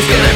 It's gonna